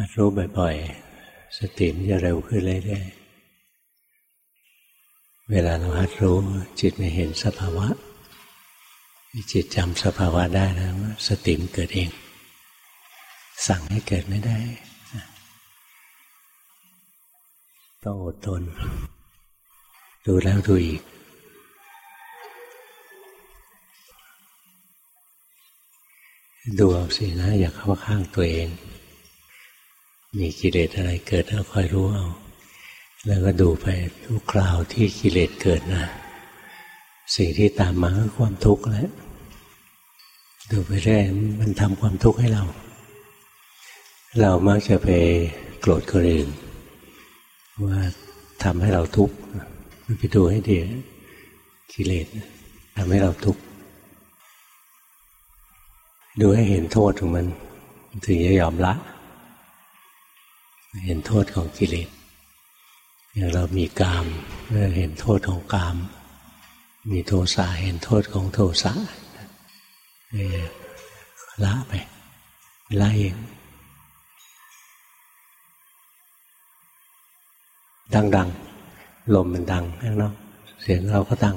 หัดรู้บ่อยๆ สติมันจะเร็วขึ้นเรื่อยๆ เวลาเราหัดรู้ จิตไม่เห็นสภาวะ จิตจำสภาวะได้แล้วสติมเกิดเอง สั่งให้เกิดไม่ได้ ต้องอดทน ดูแล้วดูอีกดูเอาสินะ อย่าเข้าข้างตัวเอง มีกิเลสอะไรเกิดแล้วคอยรู้เอา แล้วก็ดูไปทุกคราวที่กิเลสเกิดนะสิ่งที่ตามมาคือความทุกข์แล้วดูไปเรื่อยมันทำความทุกข์ให้เรา เรามักจะไปโกรธคนอื่นว่าทำให้เราทุกข์ไปดูให้ดีกิเลสทำให้เราทุกข์ดูให้เห็นโทษของมัน ถึงจะยอมละ เห็นโทษของกิเลสอย่างเรามีกามเห็นโทษของกาม มีโทสะเห็นโทษของโทสะละไปละเองดังๆ ลมมันดังข้างนอกเสียงเราก็ดัง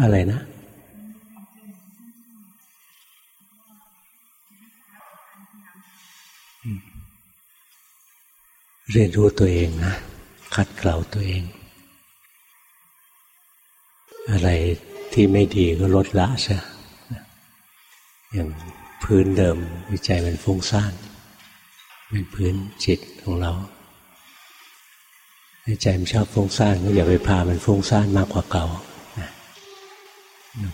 อะไรนะ เรียนรู้ตัวเองนะ คัดเกลาตัวเอง อะไรที่ไม่ดีก็ลดละซะอย่างพื้นเดิมวิจัยมันฟุ้งซ่านเป็นพื้นจิตของเราใจมันชอบฟุ้งซ่านก็อย่าไปพามันฟุ้งซ่านมากกว่าเก่า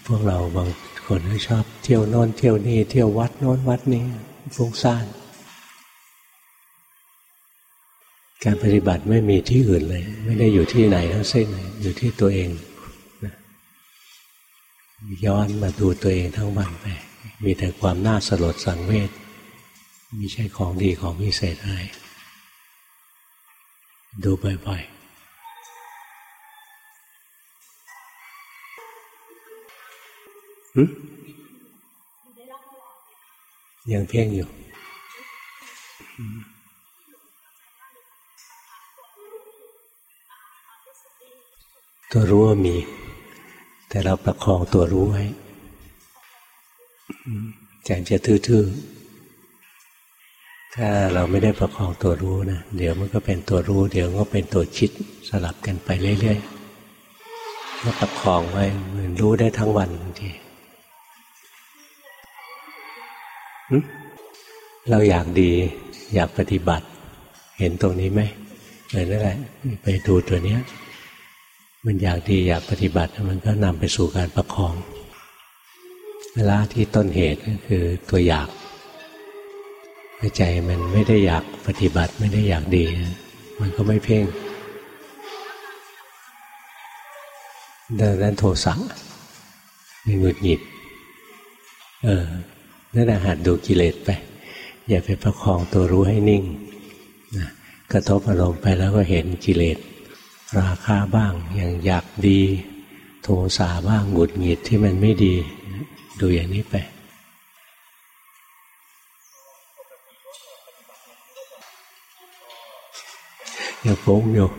พวกเราบางคนก็ชอบเที่ยวโน้นเที่ยวนี่เที่ยววัดโน้นวัดนี้ฟุ้งซ่าน การปฏิบัติไม่มีที่อื่นเลย ไม่ได้อยู่ที่ไหนทั้งสิ้นอยู่ที่ตัวเองย้อนมาดูตัวเองทั้งวันไป มีแต่ความน่าสลดสังเวชไม่ใช่ของดีของพิเศษอะไรดูบ่อยๆยังเพ่งอยู่ ตัวรู้ว่ามี แต่เราประคองตัวรู้ไว้ใจจะทื่อๆ ถ้าเราไม่ได้ประคองตัวรู้นะ เดี๋ยวมันก็เป็นตัวรู้ เดี๋ยวก็เป็นตัวคิดสลับกันไปเรื่อยๆก็ประคองไว้เหมือนรู้ได้ทั้งวันบางทีเราอยากดีอยากปฏิบัติ เห็นตรงนี้ไหมเออนั่นแหละไปดูตัวเนี้ย มันอยากดีอยากปฏิบัติมันก็นำไปสู่การประคองเวลาที่ต้นเหตุก็คือตัวอยากใจมันไม่ได้อยากปฏิบัติไม่ได้อยากดี มันก็ไม่เพ่งดังนั้นโทสะมีหงุดหงิด เออนั่นแหละหัดดูกิเลสไป อย่าไปประคองตัวรู้ให้นิ่งนะกระทบอารมณ์ไปแล้วก็เห็นกิเลส ราคาบ้าง อย่างอยากดี โทสาบ้างหงุดหงิดที่มันไม่ดี ดูอย่างนี้ไปยังฟุ้งอยู่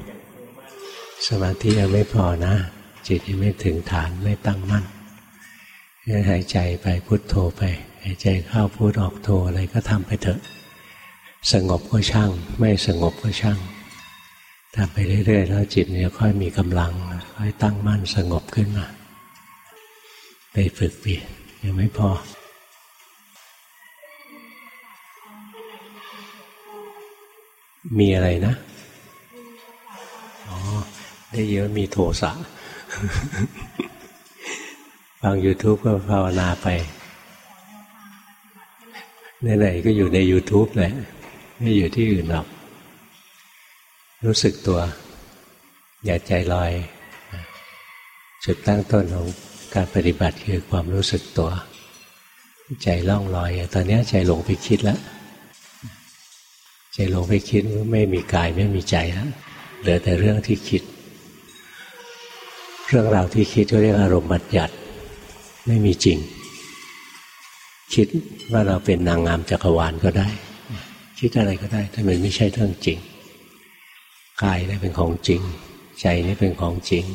สมาธิยังไม่พอนะ จิตยังไม่ถึงฐานไม่ตั้งมั่นหายใจไปพุโทโธไป หายใจเข้าพูดออกโทอะไรก็ทำไปเถอะ สงบก็ช่าง ไม่สงบก็ช่าง ทำไปเรื่อยๆแล้วจิตเนี่ยค่อยมีกำลัง ค่อยตั้งมั่นสงบขึ้นมา ไปฝึกไปยังไม่พอ มีอะไรนะ อ๋อ ได้เยอะมีโทสะฟัง YouTube ก็ภาวนาไปไหนๆก็อยู่ใน YouTube แหละ ไม่อยู่ที่อื่นหรอก รู้สึกตัว อย่าใจลอย จุดตั้งต้นของการปฏิบัติคือความรู้สึกตัว ใจล่องลอย ตอนนี้ใจหลงไปคิดแล้ว ใจหลงไปคิดไม่มีกายไม่มีใจแล้วเหลือแต่เรื่องที่คิด เรื่องราวที่คิดเรียกอารมณ์บัญญัติไม่มีจริง คิดว่าเราเป็นนางงามจักรวาลก็ได้ คิดอะไรก็ได้แต่มันไม่ใช่เรื่องจริง กายนี่เป็นของจริง ใจนี่เป็นของจริง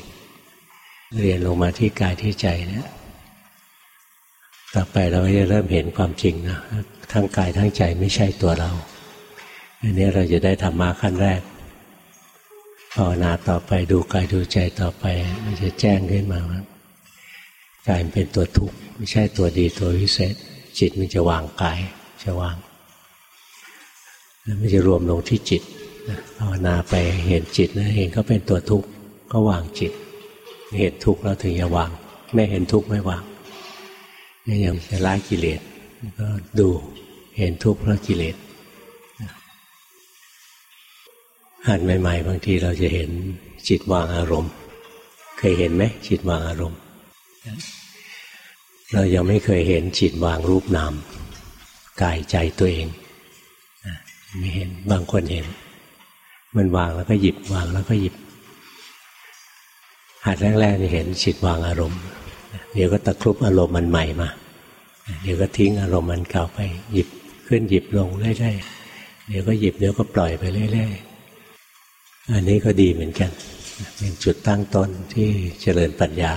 เรียนลงมาที่กายที่ใจเนี่ยต่อไปเราก็จะเริ่มเห็นความจริงนะทั้งกายทั้งใจไม่ใช่ตัวเราอันนี้เราจะได้ธรรมะขั้นแรกภาวนาต่อไปดูกายดูใจต่อไป มันจะแจ้งขึ้นมาว่ากายมันเป็นตัวทุกข์ไม่ใช่ตัวดีตัววิเศษ จิตมันจะวางกายจะวางแล้วมันจะรวมลงที่จิต ภาวนาไปเห็นจิตนะเห็นเขาเป็นตัวทุกข์ก็วางจิต เห็นทุกข์แล้วถึงจะวาง ไม่เห็นทุกข์ไม่วางนี่ยังจะละกิเลสก็ดูเห็นทุกข์เพราะกิเลสหันใหม่ ๆ บางทีเราจะเห็นจิตวางอารมณ์ เคยเห็นไหมจิตวางอารมณ์ เรายังไม่เคยเห็นจิตวางรูปนามกายใจตัวเองไม่เห็นบางคนเห็น มันวางแล้วก็หยิบวางแล้วก็หยิบ หัดแรกๆจะเห็นจิตวางอารมณ์ เดี๋ยวก็ตะครุบอารมณ์มันใหม่มา เดี๋ยวก็ทิ้งอารมณ์มันเก่าไปหยิบขึ้นหยิบลงเรื่อยๆเดี๋ยวก็หยิบเดี๋ยวก็ปล่อยไปเรื่อยๆอันนี้ก็ดีเหมือนกัน เป็นจุดตั้งต้นที่เจริญปัญญา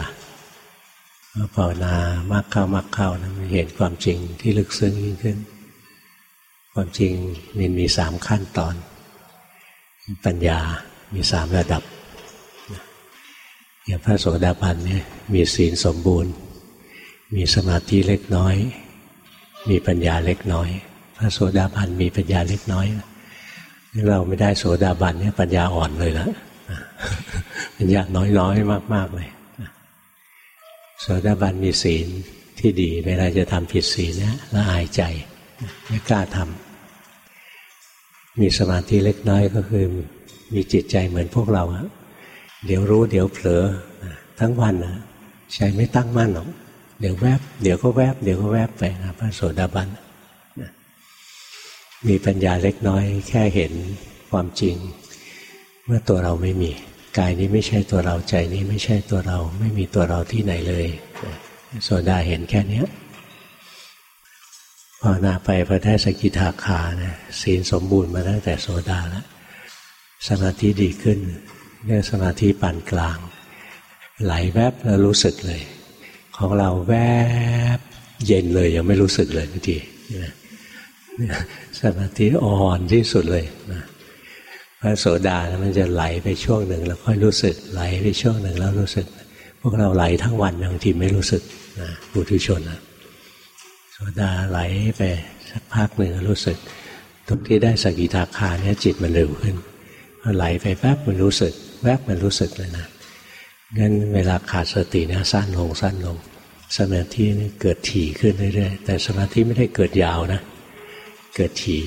ภาวนามากเข้ามากเข้านะมันเห็นความจริงที่ลึกซึ้งยิ่งขึ้น ความจริงมันมีสามขั้นตอน ปัญญามีสามระดับอย่างพระโสดาบันเนี่ยมีศีลสมบูรณ์ มีสมาธิเล็กน้อย มีปัญญาเล็กน้อย พระโสดาบันมีปัญญาเล็กน้อยเราไม่ได้โสดาบันเนี่ยปัญญาอ่อนเลยละปัญญาน้อยๆมาก ๆเลยโสดาบันมีศีลที่ดีเวลาจะทำผิดศีลนี่ยละอายใจไม่กล้าทำ มีสมาธิเล็กน้อยก็คือ มีจิตใจเหมือนพวกเราอะเดี๋ยวรู้เดี๋ยวเผลอทั้งวันนะใจไม่ตั้งมั่นหรอกเดี๋ยวแวบเดี๋ยวก็แวบเดี๋ยวก็แวบไปนะพระโสดาบันมีปัญญาเล็กน้อย แค่เห็นความจริง เมื่อตัวเราไม่มีกายนี้ไม่ใช่ตัวเราใจนี้ไม่ใช่ตัวเรา ไม่มีตัวเราที่ไหนเลยโสดาเห็นแค่นี้ ภาวนาไปพอได้สกิทาคานะศีลสมบูรณ์มาตั้งแต่โสดาแล้วสมาธิดีขึ้นเรียกสมาธิปานกลาง ไหลแวบแล้วรู้สึกเลย ของเราแวบเย็นเลยยังไม่รู้สึกเลยบางทีสมาธิอ่อนที่สุดเลยนะพระโสดามันจะไหลไปช่วงหนึ่ง แล้วค่อยรู้สึกไหลไปช่วงหนึ่งแล้วรู้สึก พวกเราไหลทั้งวันบางทีไม่รู้สึกนะบุตุชนนะ โสดาไหลไปสักพักหนึ่งรู้สึกทุกที่ได้สกิทาคาเนี่ยจิตมันเร็วขึ้นไหลไปแป๊บมันรู้สึก แวบมันรู้สึกเลยนะงั้นเวลาขาดสตินะสั้นลงสั้นลงสมาธินี่เกิดถี่ขึ้นเรื่อยๆแต่สมาธิไม่ได้เกิดยาวนะ เกิดถี่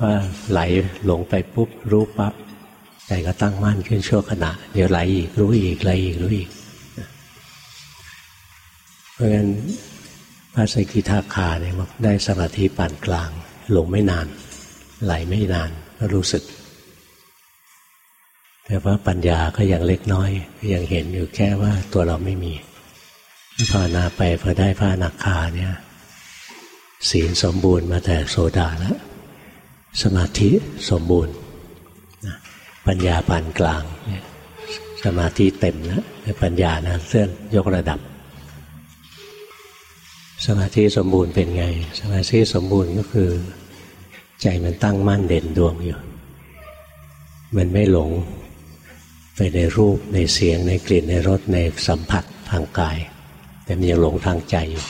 ว่าไหลหลงไปปุ๊บรู้ปั๊บใจก็ตั้งมั่นขึ้นชั่วขณะ เดี๋ยวไหลอีกรู้อีกไหลอีกรู้อีก เพราะงั้น พระสกิทาคาเนี่ยได้สมาธิปานกลาง หลงไม่นาน ไหลไม่นานก็รู้สึก แต่ว่าปัญญาก็ยังเล็กน้อย ยังเห็นอยู่แค่ว่าตัวเราไม่มีภาวนาไปพอได้พระนักขาเนี่ย ศีลสมบูรณ์มาแต่โสดาแล้ว สมาธิสมบูรณ์ปัญญาปานกลางสมาธิเต็มแล้วปัญญานะเลื่อนยกระดับ สมาธิสมบูรณ์เป็นไง สมาธิสมบูรณ์ก็คือ ใจมันตั้งมั่นเด่นดวงอยู่ มันไม่หลงไปในรูปในเสียงในกลิ่นในรสในสัมผัสทางกาย แต่มันยังหลงทางใจอยู่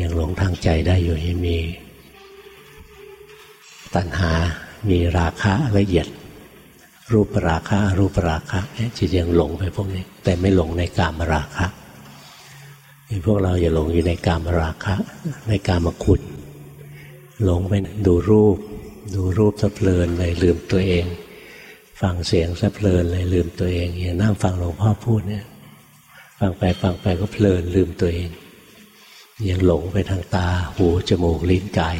ยังหลงทางใจได้อยู่ยังมี ตัณหา มีราคะละเอียด รูปราคะ รูปราคะจิตยังหลงไปพวกนี้ แต่ไม่หลงในกามราคะ พวกเราอย่าหลงอยู่ในกามราคะ ในกามคุณหลงไปดูรูป ดูรูปสะเพลินเลยลืมตัวเอง ฟังเสียงซะเพลินเลยลืมตัวเองอย่างนั่งฟังหลวงพ่อพูดเนี่ยฟังไปฟังไปก็เพลินลืมตัวเอง ยังหลงไปทางตาหูจมูกลิ้นกาย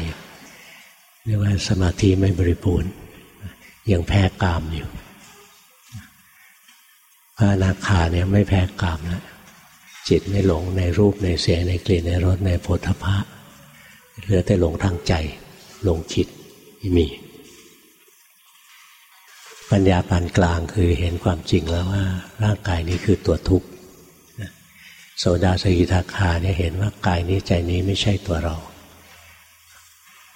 เรียกว่าสมาธิไม่บริบูรณ์ยังแพ้กามอยู่พระนาคาเนี่ยไม่แพ้กามแล้ว จิตไม่หลงในรูปในเสียงในกลิ่นในรสในโผฏฐะเหลือแต่หลงทางใจ หลงจิตไม่มี ปัญญาปานกลางคือเห็นความจริงแล้วว่า ร่างกายนี้คือตัวทุกข์โสดาสกิทาคาเนี่ยเห็นว่ากายนี้ใจนี้ไม่ใช่ตัวเรา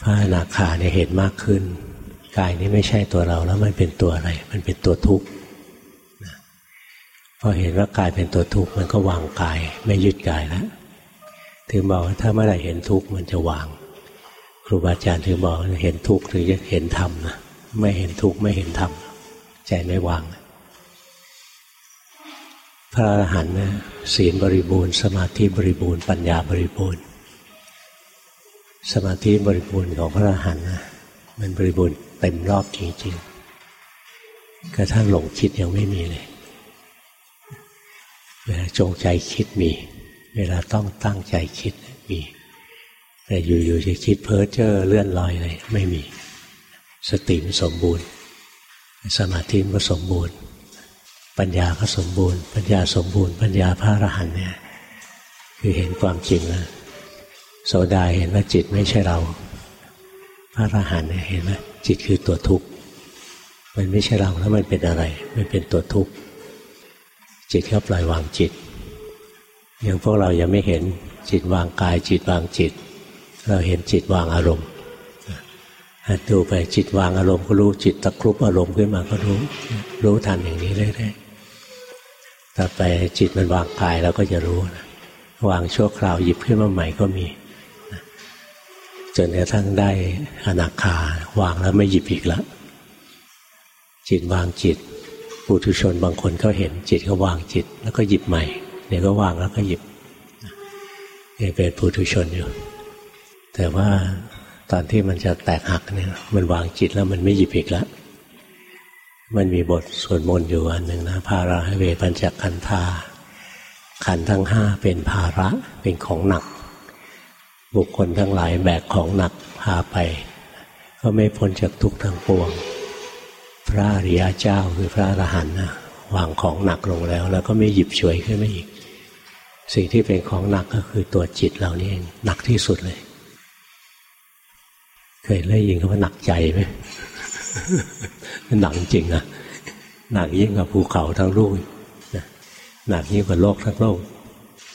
พระอนาคาเนี่ยเห็นมากขึ้น กายนี้ไม่ใช่ตัวเราแล้วมันเป็นตัวอะไร มันเป็นตัวทุกข์ พอเห็นว่ากายเป็นตัวทุกข์มันก็วางกาย ไม่ยึดกายแล้วถึงบอกว่าถ้าเมื่อไหร่เห็นทุกข์มันจะวาง ครูบาอาจารย์ถึงบอกเห็นทุกข์หรือจะเห็นธรรมนะไม่เห็นทุกข์ไม่เห็นธรรมใจไม่วางพระอรหันต์นะศีลบริบูรณ์ สมาธิบริบูรณ์ปัญญาบริบูรณ์ สมาธิบริบูรณ์ของพระอรหันต์นะมันบริบูรณ์เต็มรอบจริงๆกระทั่งหลงคิดยังไม่มีเลย เวลาจงใจคิดมี เวลาต้องตั้งใจคิดมีแต่อยู่ๆจะคิดเพ้อเจ้อเลื่อนลอยเลยไม่มี สติมันสมบูรณ์ สมาธิมันสมบูรณ์ ปัญญาก็สมบูรณ์ ปัญญาสมบูรณ์ ปัญญาพระอรหันต์เนี่ยคือเห็นความจริงแล้วโสดาเห็นว่าจิตไม่ใช่เรา พระอรหันต์เห็นว่าจิตคือตัวทุกข์มันไม่ใช่เราแล้วมันเป็นอะไร มันเป็นตัวทุกข์ จิตก็ปล่อยวางจิต อย่างพวกเรายังไม่เห็นจิตวางกาย จิตวางจิต เราเห็นจิตวางอารมณ์ดูไปจิตวางอารมณ์ก็รู้จิตตะครุบอารมณ์ขึ้นมาก็รู้ รู้ทันอย่างนี้เรื่อยๆต่อไปจิตมันวางกายเราก็จะรู้นะวางชั่วคราวหยิบขึ้นมาใหม่ก็มีจนกระทั่งได้อนาคาวางแล้วไม่หยิบอีกแล้วจิตวางจิต ปุถุชนบางคนเขาเห็นจิตก็วางจิต แล้วก็หยิบใหม่เดี๋ยวก็วางแล้วก็หยิบนี่เป็นปุถุชนอยู่ แต่ว่าตอนที่มันจะแตกหักเนี่ย มันวางจิตแล้วมันไม่หยิบอีกแล้วมันมีบทสวดมนต์อยู่อันหนึ่งนะภาราเวปัญจขันธาขันทั้งห้าเป็นภาระเป็นของหนัก บุคคลทั้งหลายแบกของหนักพาไป ก็ไม่พ้นจากทุกข์ทั้งปวง พระอริยเจ้าคือพระอรหันต์นะวางของหนักลงแล้ว แล้วก็ไม่หยิบฉวยขึ้นมาอีก สิ่งที่เป็นของหนักก็คือตัวจิตเรานี่เองหนักที่สุดเลย เคยได้ยินคำว่าหนักใจไหมหนักจริงนะหนักยิ่งกว่าภูเขาทั้งลูกหนักยิ่งกว่าโลกทั้งโลก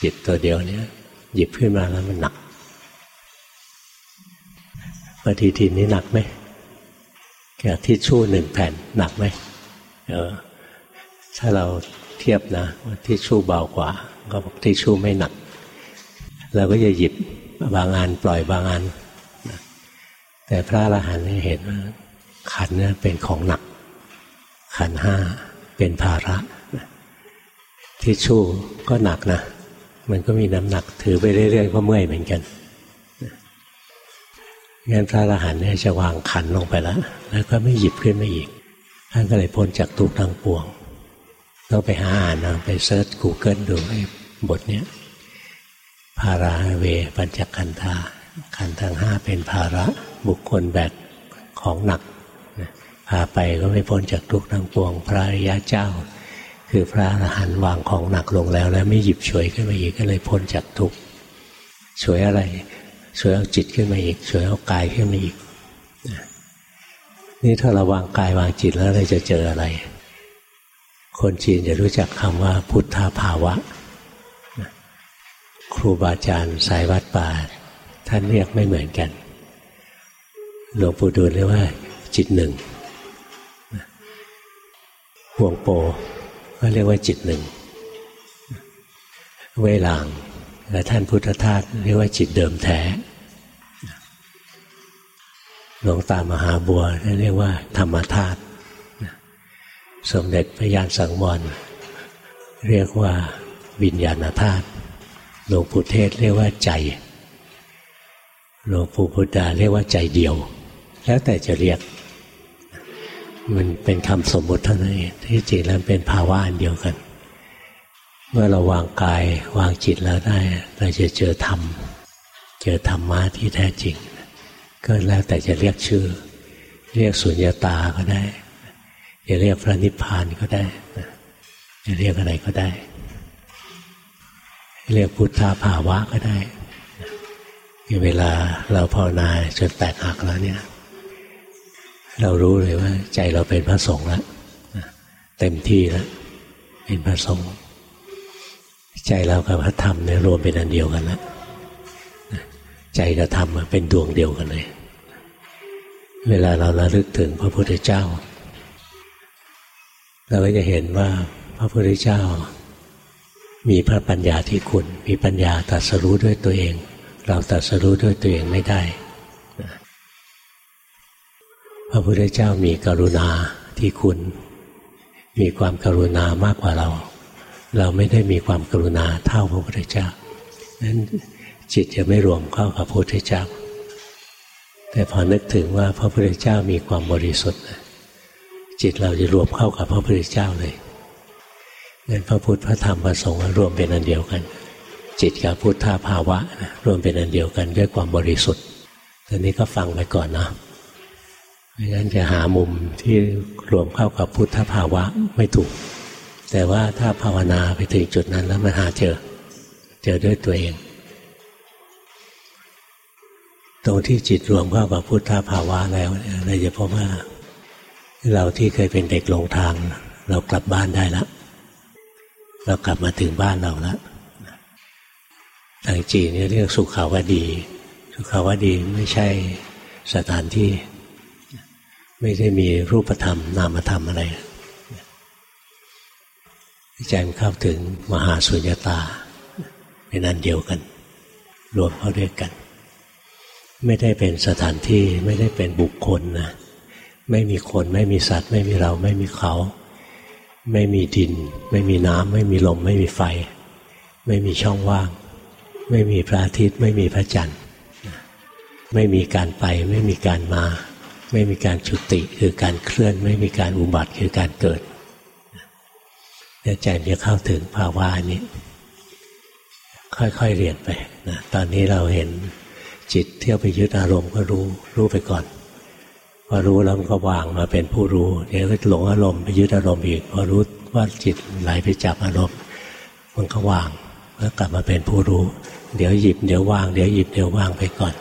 จิตตัวเดียวเนี้ยหยิบขึ้นมาแล้วมันหนักปฏิทินนี้หนักไหม กับทิชชู่หนึ่งแผ่นหนักไหมเออ ถ้าเราเทียบนะว่าทิชชู่เบากว่า ก็บอกทิชชู่ไม่หนักเราก็จะหยิบบางงานปล่อยบางงานแต่พระอรหันต์เห็นว่าขันนี่เป็นของหนัก ขันห้าเป็นภาระทิชชู่ก็หนักนะ มันก็มีน้ำหนักถือไปเรื่อยๆก็เมื่อยเหมือนกัน งั้นพระอรหันต์เนี่ยจะวางขันธ์ลงไปแล้ว แล้วก็ไม่หยิบขึ้นมาอีก ท่านก็เลยพ้นจากทุกข์ทั้งปวง ต้องไปหาอ่านนะไป search Google ดูไอ้บทเนี้ยภาราหะเวปัญจักขันธาขันธ์ทั้งห้าเป็นภาระบุคคลแบกของหนักพาไปก็ไม่พ้นจากทุกข์ทั้งปวง พระอริยะเจ้า คือพระอรหันต์วางของหนักลงแล้ว แล้วไม่หยิบฉวยขึ้นมาอีกก็เลยพ้นจากทุกข์ฉวยอะไร ช่วยเอาจิตขึ้นมาอีกช่วยเอากายขึ้นมาอีกนี่ถ้าเราวางกายวางจิตแล้วเราจะเจออะไร คนจีนจะรู้จักคำว่าพุทธาภาวะ ครูบาอาจารย์สายวัดป่าท่านเรียกไม่เหมือนกัน หลวงปู่ดูลเรียกว่า จิตหนึ่งห่วงโปก็เรียกว่าจิตหนึ่ง เวลาง และท่านพุทธทาสเรียกว่าจิตเดิมแท้ หลวงตามหาบัวเรียกว่า ธรรมธาตุสมเด็จพระยานสังวรเรียกว่าวิญญาณธาตุหลวงปู่เทศเรียกว่าใจหลวงปู่พุทธาเรียกว่าใจเดียว แล้วแต่จะเรียก มันเป็นคำสมมติเท่านั้นเองที่จริงแล้วเป็นภาวะอันเดียวกัน เมื่อเราวางกายวางจิตแล้วได้ เราจะเจอธรรม เจอธรรมะที่แท้จริง ก็แล้วแต่จะเรียกชื่อ เรียกสุญญาตาก็ได้จะเรียกพระนิพพานก็ได้จะเรียกอะไรก็ได้ เรียกพุทธาภาวะก็ได้เวลาเราภาวนาจนแตกหักแล้วเนี่ย เรารู้เลยว่าใจเราเป็นพระสงฆ์แล้วเต็มที่แล้วเป็นพระสงฆ์ ใจเรากับพระธรรมเนี่ยรวมเป็นอันเดียวกันแล้วใจกับธรรมเป็นดวงเดียวกันเลย เวลาเราระลึกถึงพระพุทธเจ้า เราก็จะเห็นว่าพระพุทธเจ้า มีพระปัญญาที่คุณ มีปัญญาตรัสรู้ด้วยตัวเอง เราตรัสรู้ด้วยตัวเองไม่ได้ พระพุทธเจ้ามีกรุณาที่คุณ มีความกรุณามากกว่าเรา เราไม่ได้มีความกรุณาเท่าพระพุทธเจ้านั้นจิตจะไม่รวมเข้ากับพระพุทธเจ้า แต่พอนึกถึงว่าพระพุทธเจ้ามีความบริสุทธิ์จิตเราจะรวมเข้ากับพระพุทธเจ้าเลยงั้นพระพุทธพระธรรมพระสงฆ์รวมเป็นอันเดียวกัน จิตกับพุทธาภาวะรวมเป็นอันเดียวกันด้วยความบริสุทธิ์ตอนนี้ก็ฟังไปก่อนนะไม่งั้นจะหามุมที่รวมเข้ากับพุทธภาวะไม่ถูก แต่ว่าถ้าภาวนาไปถึงจุดนั้นแล้วมันหาเจอ เจอด้วยตัวเอง ตรงที่จิตรวมเข้ากับพุทธภาวะแล้วเราจะพบว่า เราที่เคยเป็นเด็กหลงทาง เรากลับบ้านได้แล้วเรากลับมาถึงบ้านเราแล้วทางจีนเรียกสุขาวดี สุขาวดีไม่ใช่สถานที่ ไม่ได้มีรูปธรรมนามธรรมอะไร ใจมันเข้าถึงมหาสุญญตา เป็นอันเดียวกัน รวมเข้าด้วยกัน ไม่ได้เป็นสถานที่ไม่ได้เป็นบุคคลนะไม่มีคนไม่มีสัตว์ ไม่มีเราไม่มีเขา ไม่มีดิน ไม่มีน้ำไม่มีลม ไม่มีไฟ ไม่มีช่องว่าง ไม่มีพระอาทิตย์ ไม่มีพระจันทร์ ไม่มีการไป ไม่มีการมา ไม่มีการชุติคือการเคลื่อน ไม่มีการอุบัติคือการเกิด ใจจะเข้าถึงภาวะนี้ ค่อยๆเรียนไปนะตอนนี้เราเห็นจิตเที่ยวไปยึดอารมณ์ก็รู้รู้ไปก่อนพอรู้แล้วมันก็วางมาเป็นผู้รู้เดี๋ยวก็หลงอารมณ์ไปยึดอารมณ์อีกพอรู้ว่าจิตไหลไปจับอารมณ์มันก็วางแล้วกลับมาเป็นผู้รู้ เดี๋ยวหยิบเดี๋ยววางเดี๋ยวหยิบเดี๋ยววางไปก่อน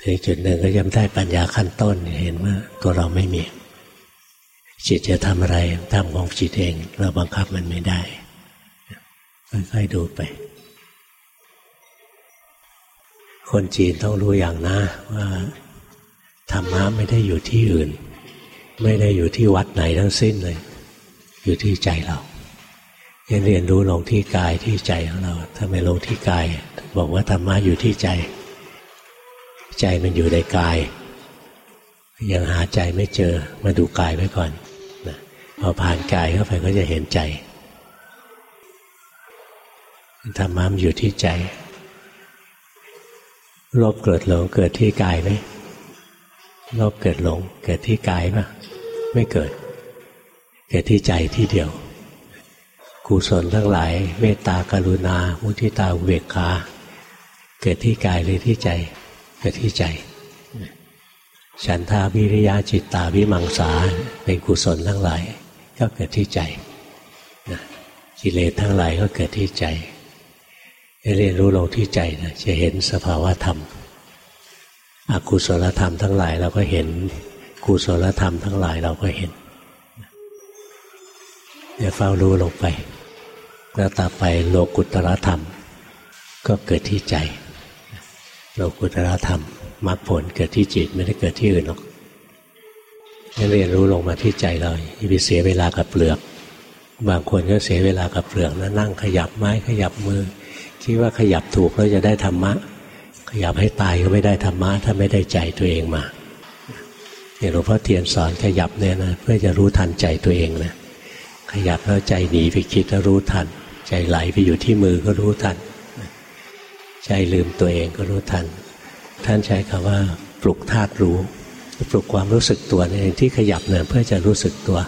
ถึงจุดหนึ่งก็ยังได้ปัญญาขั้นต้นเห็นว่าตัวเราไม่มี จิตจะทำอะไรทำของจิตเอง เราบังคับมันไม่ได้ค่อยๆดูไป คนจีนต้องรู้อย่างนะ ว่าธรรมะไม่ได้อยู่ที่อื่น ไม่ได้อยู่ที่วัดไหนทั้งสิ้นเลย อยู่ที่ใจเราเรียนรู้ลงที่กายที่ใจของเราถ้าไม่ลงที่กาย บอกว่าธรรมะอยู่ที่ใจ ใจมันอยู่ในกาย ยังหาใจไม่เจอมาดูกายไว้ก่อน พอผ่านกายเข้าไปก็จะเห็นใจธรรมะมันอยู่ที่ใจโลภเกิดหลงเกิดที่กายไหมโลภเกิดหลง เกิดที่กายปะไม่เกิด เกิดที่ใจที่เดียวกุศลทั้งหลายเมตตากรุณา มุทิตาเวกขาเกิดที่กายหรือที่ใจ เกิดที่ใจ ฉันทาวิริยะจิตตาวิมังสาเป็นกุศลทั้งหลาย ก็เกิดที่ใจกิเลสทั้งหลายก็เกิดที่ใจเรียนรู้ลงที่ใจนะจะเห็นสภาวะธรรมอกุศลธรรมทั้งหลายเราก็เห็นกุศลธรรมทั้งหลายเราก็เห็นเดี๋ยวเฝ้ารู้ลงไป แล้วต่อไปโลกุตรธรรม ก็เกิดที่ใจ โลกุตรธรรมมรรคผลเกิดที่จิตไม่ได้เกิดที่อื่นหรอก เรียนรู้ลงมาที่ใจเราอย่าไปเสียเวลากับเปลือก บางคนก็เสียเวลากับเปลือกนะนั่งขยับไม้ขยับมือ คิดว่าขยับถูกแล้วจะได้ธรรมะ ขยับให้ตายก็ไม่ได้ธรรมะ ถ้าไม่ได้ใจตัวเองมาอย่างหลวงพ่อเทียนสอนขยับเนี่ยนะเพื่อจะรู้ทันใจตัวเองนะขยับแล้วใจหนีไปคิดแล้วรู้ทัน ใจไหลไปอยู่ที่มือก็รู้ทัน ใจลืมตัวเองก็รู้ทัน ท่านใช้คำว่าปลุกธาตุรู้ ปลุกความรู้สึกตัวเองที่ขยับเนี่ยเพื่อจะรู้สึกตัว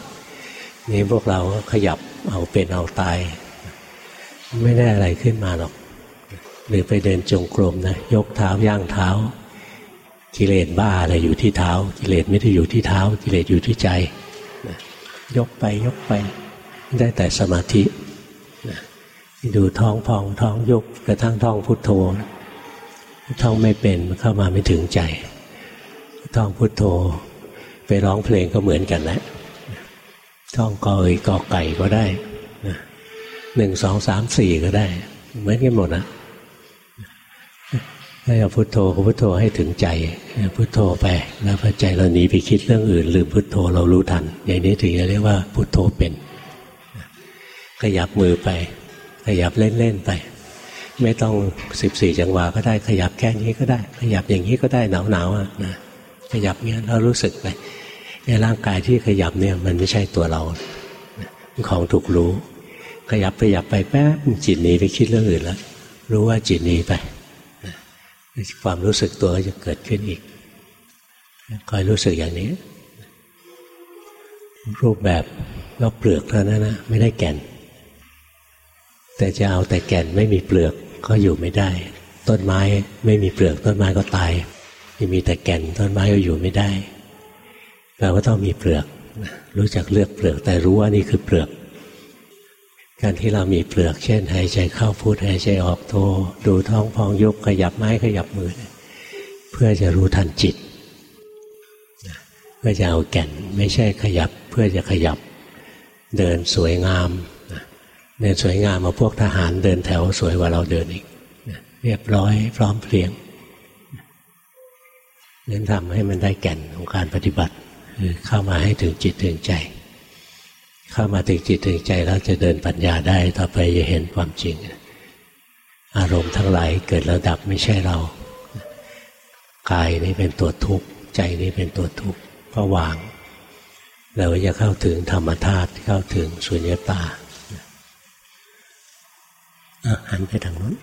นี่พวกเราขยับเอาเป็นเอาตาย ไม่ได้อะไรขึ้นมาหรอก หรือไปเดินจงกรมนะยกเท้าย่างเท้า กิเลสบ้าอะไรอยู่ที่เท้า กิเลสไม่ได้อยู่ที่เท้า กิเลสอยู่ที่ใจนะยกไปยกไป ได้แต่สมาธินะดูท้องพองท้องยุบกระทั่งท้องพุทโธท้องไม่เป็นเข้ามาไม่ถึงใจ ท้องพุทโธ ไปร้องเพลงก็เหมือนกันแหละท้องกอเอยกอไก่ก็ได้หนึ่งสองสามสี่ก็ได้ เหมือนกันหมดนะถ้าจะพุโทโธก็พุโทโธให้ถึงใจพุโทโธไป แล้วพอใจเราหนีไปคิดเรื่องอื่นลืมพุโทโธเรารู้ทัน อย่างนี้ถึงจะเรียกว่าพุโทโธเป็นขยับมือไป ขยับเล่นๆไป ไม่ต้องสิบสี่จังหวะก็ได้ขยับแค่นี้ก็ได้ ขยับอย่างนี้ก็ได้หนาวๆนะ ขยับเงี้ยเรารู้สึกไปในร่างกายที่ขยับเนี่ยมันไม่ใช่ตัวเราของถูกรู้ ขยับขยับไปแป๊บจิตหนีไปคิดเรื่องอื่นแล้ว รู้ว่าจิตหนีไปความรู้สึกตัวจะเกิดขึ้นอีกคอยรู้สึกอย่างนี้ รูปแบบก็เปลือกเท่านั้นนะไม่ได้แก่น แต่จะเอาแต่แก่นไม่มีเปลือกก็อยู่ไม่ได้ ต้นไม้ไม่มีเปลือกต้นไม้ก็ตาย มีแต่แก่นต้นไม้ก็อยู่ไม่ได้แปลว่าต้องมีเปลือก รู้จักเลือกเปลือก แต่รู้ว่านี่คือเปลือก การที่เรามีเปลือก เช่นหายใจเข้าพูดหายใจออกโทดูท้องพองยุบขยับไม้ขยับมือ เพื่อจะรู้ทันจิตเพื่อจะเอาแก่นไม่ใช่ขยับ เพื่อจะขยับ เดินสวยงามเดินสวยงามมาพวกทหารเดินแถวสวยกว่าเราเดินอีกเรียบร้อยพร้อมเพรียง น้นทำให้มันได้แก่นของการปฏิบัติคือเข้ามาให้ถึงจิตถึงใจ เข้ามาถึงจิตถึงใจแล้วจะเดินปัญญาได้ต่อไปจะเห็นความจริง อารมณ์ทั้งหลายเกิดแล้วดับไม่ใช่เรา กายนี้เป็นตัวทุกข์ ใจนี้เป็นตัวทุกข์ก็วาง เราจะเข้าถึงธรรมธาตุเข้าถึงสุญญตาหันไปทางนู้น